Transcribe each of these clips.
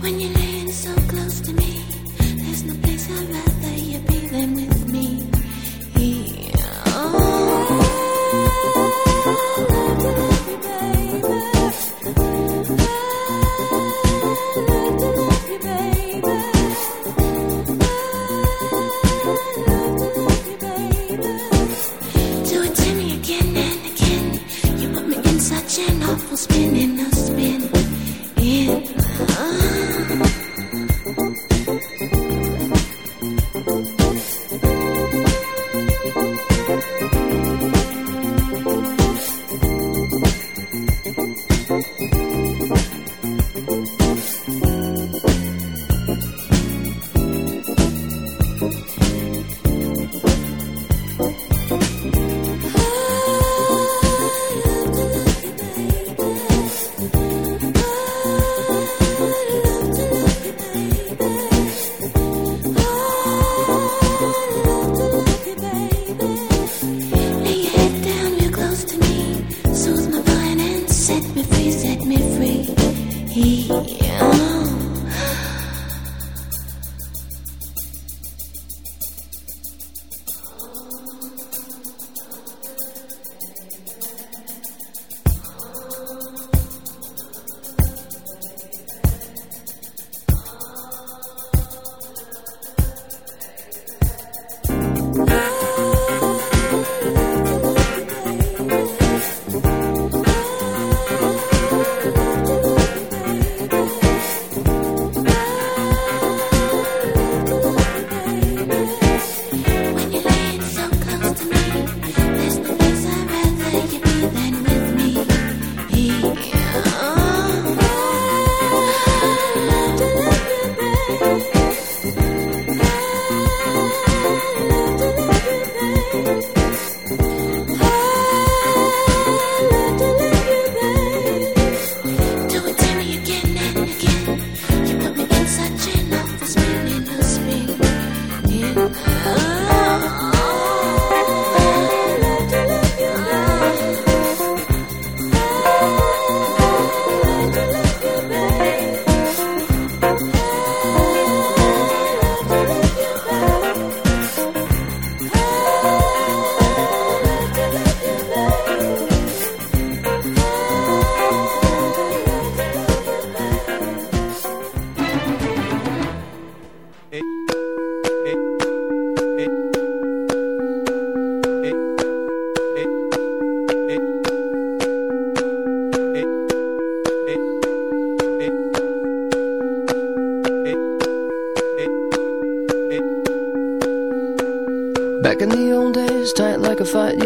When you're laying so close to me, there's no place I'd rather you be than. me.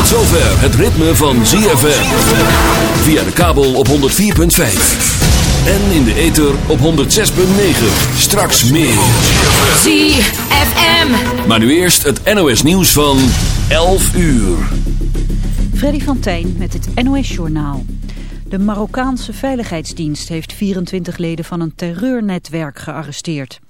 Tot zover het ritme van ZFM. Via de kabel op 104.5. En in de ether op 106.9. Straks meer. ZFM. Maar nu eerst het NOS nieuws van 11 uur. Freddy van Tijn met het NOS Journaal. De Marokkaanse Veiligheidsdienst heeft 24 leden van een terreurnetwerk gearresteerd.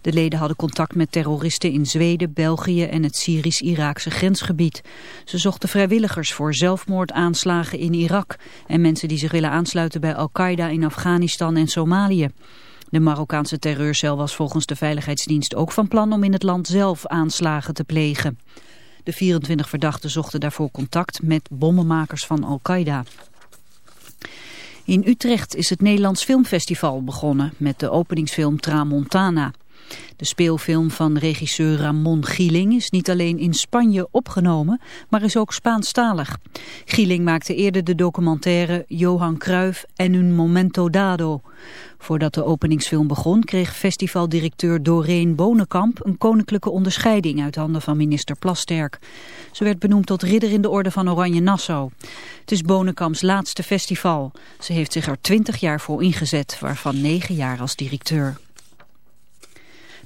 De leden hadden contact met terroristen in Zweden, België en het Syrisch-Iraakse grensgebied. Ze zochten vrijwilligers voor zelfmoordaanslagen in Irak en mensen die zich willen aansluiten bij Al-Qaeda in Afghanistan en Somalië. De Marokkaanse terreurcel was volgens de Veiligheidsdienst ook van plan om in het land zelf aanslagen te plegen. De 24 verdachten zochten daarvoor contact met bommenmakers van Al-Qaeda. In Utrecht is het Nederlands Filmfestival begonnen met de openingsfilm Tramontana. De speelfilm van regisseur Ramon Gieling is niet alleen in Spanje opgenomen, maar is ook Spaanstalig. Gieling maakte eerder de documentaire Johan Cruijff en un momento dado. Voordat de openingsfilm begon kreeg festivaldirecteur Doreen Bonenkamp een koninklijke onderscheiding uit handen van minister Plasterk. Ze werd benoemd tot ridder in de orde van Oranje Nassau. Het is Bonenkamps laatste festival. Ze heeft zich er twintig jaar voor ingezet, waarvan negen jaar als directeur.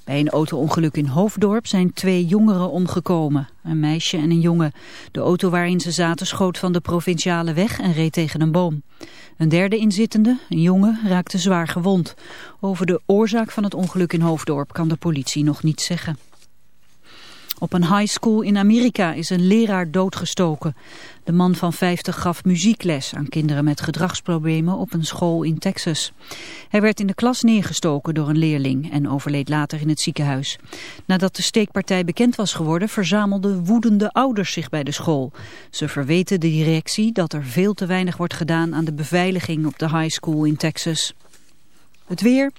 Bij een auto-ongeluk in Hoofddorp zijn twee jongeren omgekomen. Een meisje en een jongen. De auto waarin ze zaten schoot van de provinciale weg en reed tegen een boom. Een derde inzittende, een jongen, raakte zwaar gewond. Over de oorzaak van het ongeluk in Hoofddorp kan de politie nog niets zeggen. Op een high school in Amerika is een leraar doodgestoken. De man van 50 gaf muziekles aan kinderen met gedragsproblemen op een school in Texas. Hij werd in de klas neergestoken door een leerling en overleed later in het ziekenhuis. Nadat de steekpartij bekend was geworden verzamelden woedende ouders zich bij de school. Ze verweten de directie dat er veel te weinig wordt gedaan aan de beveiliging op de high school in Texas. Het weer...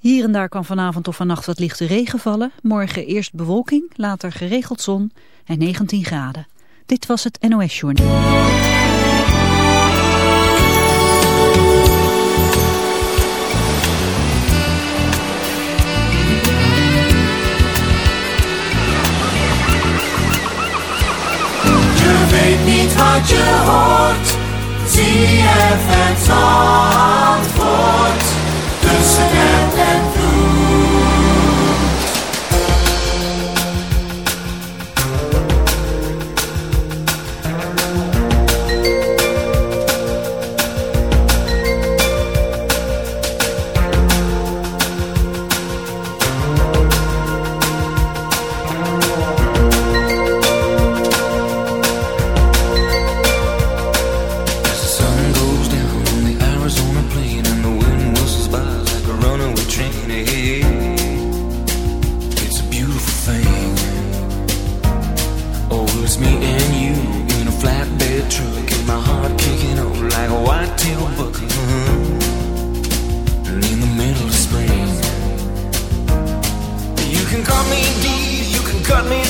Hier en daar kan vanavond of vannacht wat lichte regen vallen. Morgen eerst bewolking, later geregeld zon en 19 graden. Dit was het NOS Journal. Je weet niet wat je hoort. Amsterdam and cut me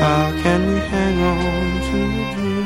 How can we hang on to a dream?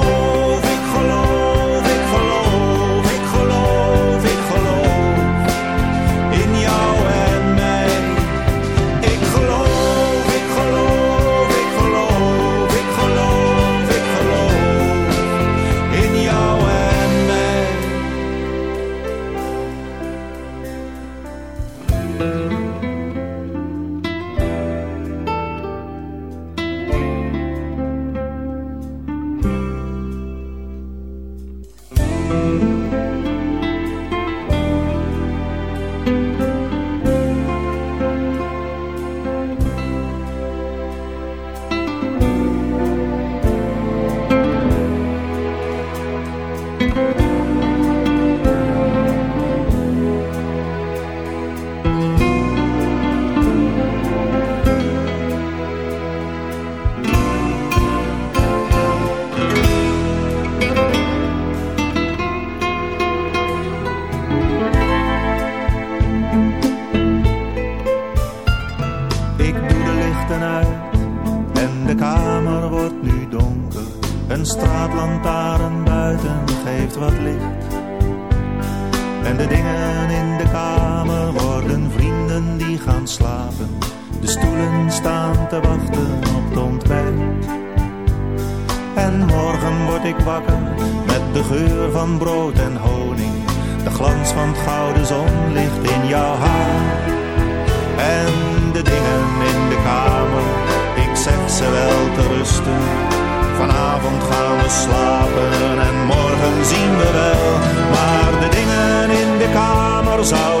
Zeker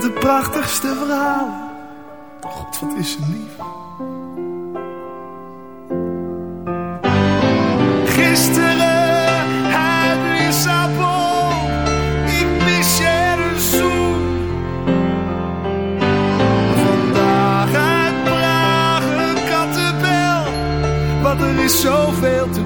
De prachtigste verhalen. God, wat is ze lief. Gisteren uit Lissabon. Ik mis je een zoen. Vandaag uit Praag een kattenbel. Want er is zoveel te.